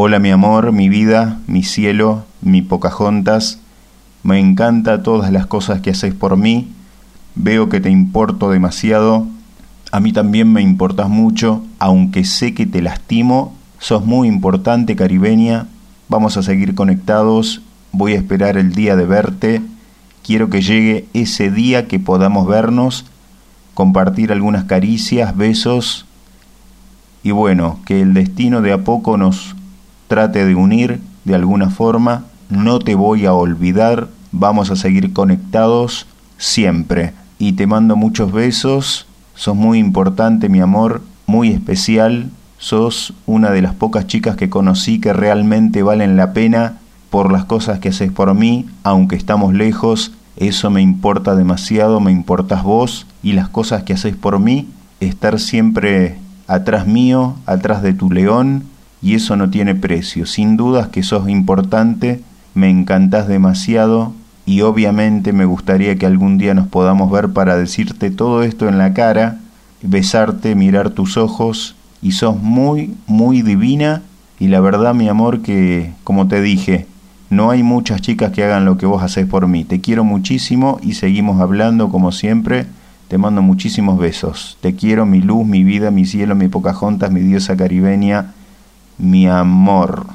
Hola mi amor, mi vida, mi cielo, mi Pocahontas. Me encanta todas las cosas que haces por mí. Veo que te importo demasiado. A mí también me importas mucho, aunque sé que te lastimo. Sos muy importante, caribeña. Vamos a seguir conectados. Voy a esperar el día de verte. Quiero que llegue ese día que podamos vernos, compartir algunas caricias, besos y bueno, que el destino de a poco nos trate de unir de alguna forma, no te voy a olvidar, vamos a seguir conectados siempre. Y te mando muchos besos, sos muy importante mi amor, muy especial, sos una de las pocas chicas que conocí que realmente valen la pena por las cosas que haces por mí, aunque estamos lejos, eso me importa demasiado, me importas vos y las cosas que haces por mí, estar siempre atrás mío, atrás de tu león, y eso no tiene precio. Sin dudas que sos importante, me encantás demasiado y obviamente me gustaría que algún día nos podamos ver para decirte todo esto en la cara, besarte, mirar tus ojos y sos muy, muy divina y la verdad mi amor que, como te dije, no hay muchas chicas que hagan lo que vos haces por mí. Te quiero muchísimo y seguimos hablando como siempre. Te mando muchísimos besos. Te quiero, mi luz, mi vida, mi cielo, mi Pocahontas, mi diosa caribeña mi amor.